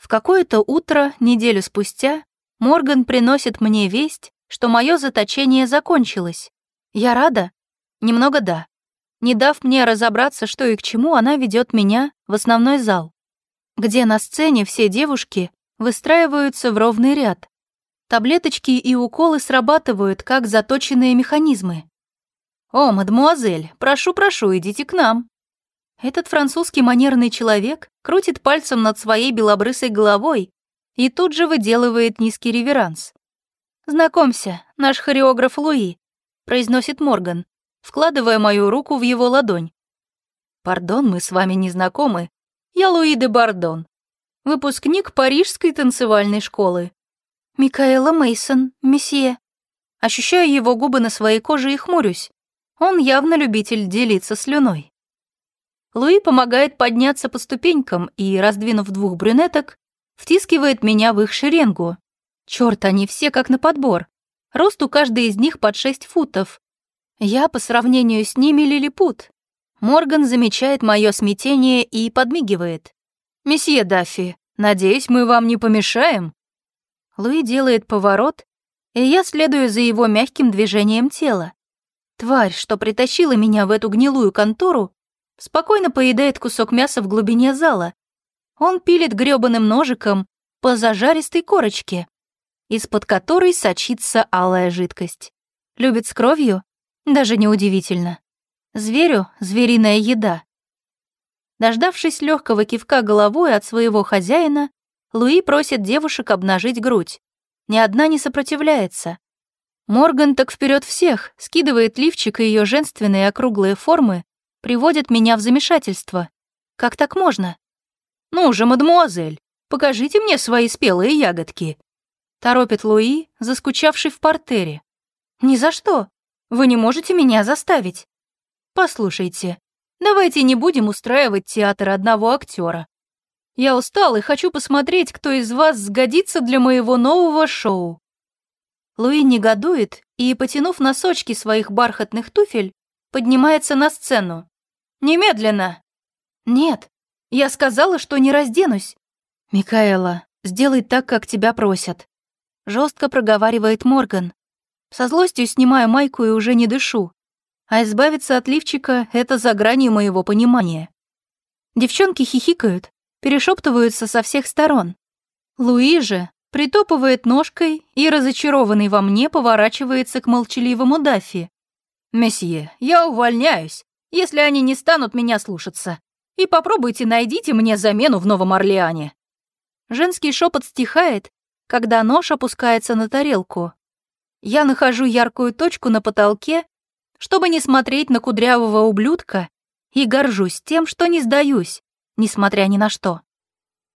В какое-то утро, неделю спустя, Морган приносит мне весть, что мое заточение закончилось. Я рада? Немного да. Не дав мне разобраться, что и к чему, она ведет меня в основной зал, где на сцене все девушки выстраиваются в ровный ряд. Таблеточки и уколы срабатывают, как заточенные механизмы. «О, мадемуазель, прошу-прошу, идите к нам». Этот французский манерный человек крутит пальцем над своей белобрысой головой и тут же выделывает низкий реверанс. «Знакомься, наш хореограф Луи», — произносит Морган, вкладывая мою руку в его ладонь. «Пардон, мы с вами не знакомы. Я Луи де Бардон, выпускник Парижской танцевальной школы. «Микаэла Мейсон, месье». Ощущаю его губы на своей коже и хмурюсь. Он явно любитель делиться слюной. Луи помогает подняться по ступенькам и, раздвинув двух брюнеток, втискивает меня в их шеренгу. Черт, они все как на подбор. Рост у каждой из них под 6 футов. Я по сравнению с ними лилипут. Морган замечает мое смятение и подмигивает. «Месье Даффи, надеюсь, мы вам не помешаем?» Луи делает поворот, и я следую за его мягким движением тела. Тварь, что притащила меня в эту гнилую контору, спокойно поедает кусок мяса в глубине зала. Он пилит грёбаным ножиком по зажаристой корочке, из-под которой сочится алая жидкость. Любит с кровью? Даже неудивительно. Зверю — звериная еда. Дождавшись легкого кивка головой от своего хозяина, Луи просит девушек обнажить грудь. Ни одна не сопротивляется. Морган так вперед всех, скидывает лифчик и ее женственные округлые формы, приводит меня в замешательство. Как так можно? «Ну же, мадемуазель, покажите мне свои спелые ягодки», торопит Луи, заскучавший в портере. «Ни за что. Вы не можете меня заставить. Послушайте, давайте не будем устраивать театр одного актера. Я устал и хочу посмотреть, кто из вас сгодится для моего нового шоу». Луи негодует и, потянув носочки своих бархатных туфель, поднимается на сцену. «Немедленно!» «Нет, я сказала, что не разденусь». «Микаэла, сделай так, как тебя просят», — жестко проговаривает Морган. Со злостью снимаю майку и уже не дышу. А избавиться от лифчика — это за гранью моего понимания. Девчонки хихикают, перешептываются со всех сторон. Луи же притопывает ножкой и, разочарованный во мне, поворачивается к молчаливому Даффи. «Месье, я увольняюсь, если они не станут меня слушаться. И попробуйте найдите мне замену в Новом Орлеане». Женский шепот стихает, когда нож опускается на тарелку. Я нахожу яркую точку на потолке, чтобы не смотреть на кудрявого ублюдка, и горжусь тем, что не сдаюсь несмотря ни на что.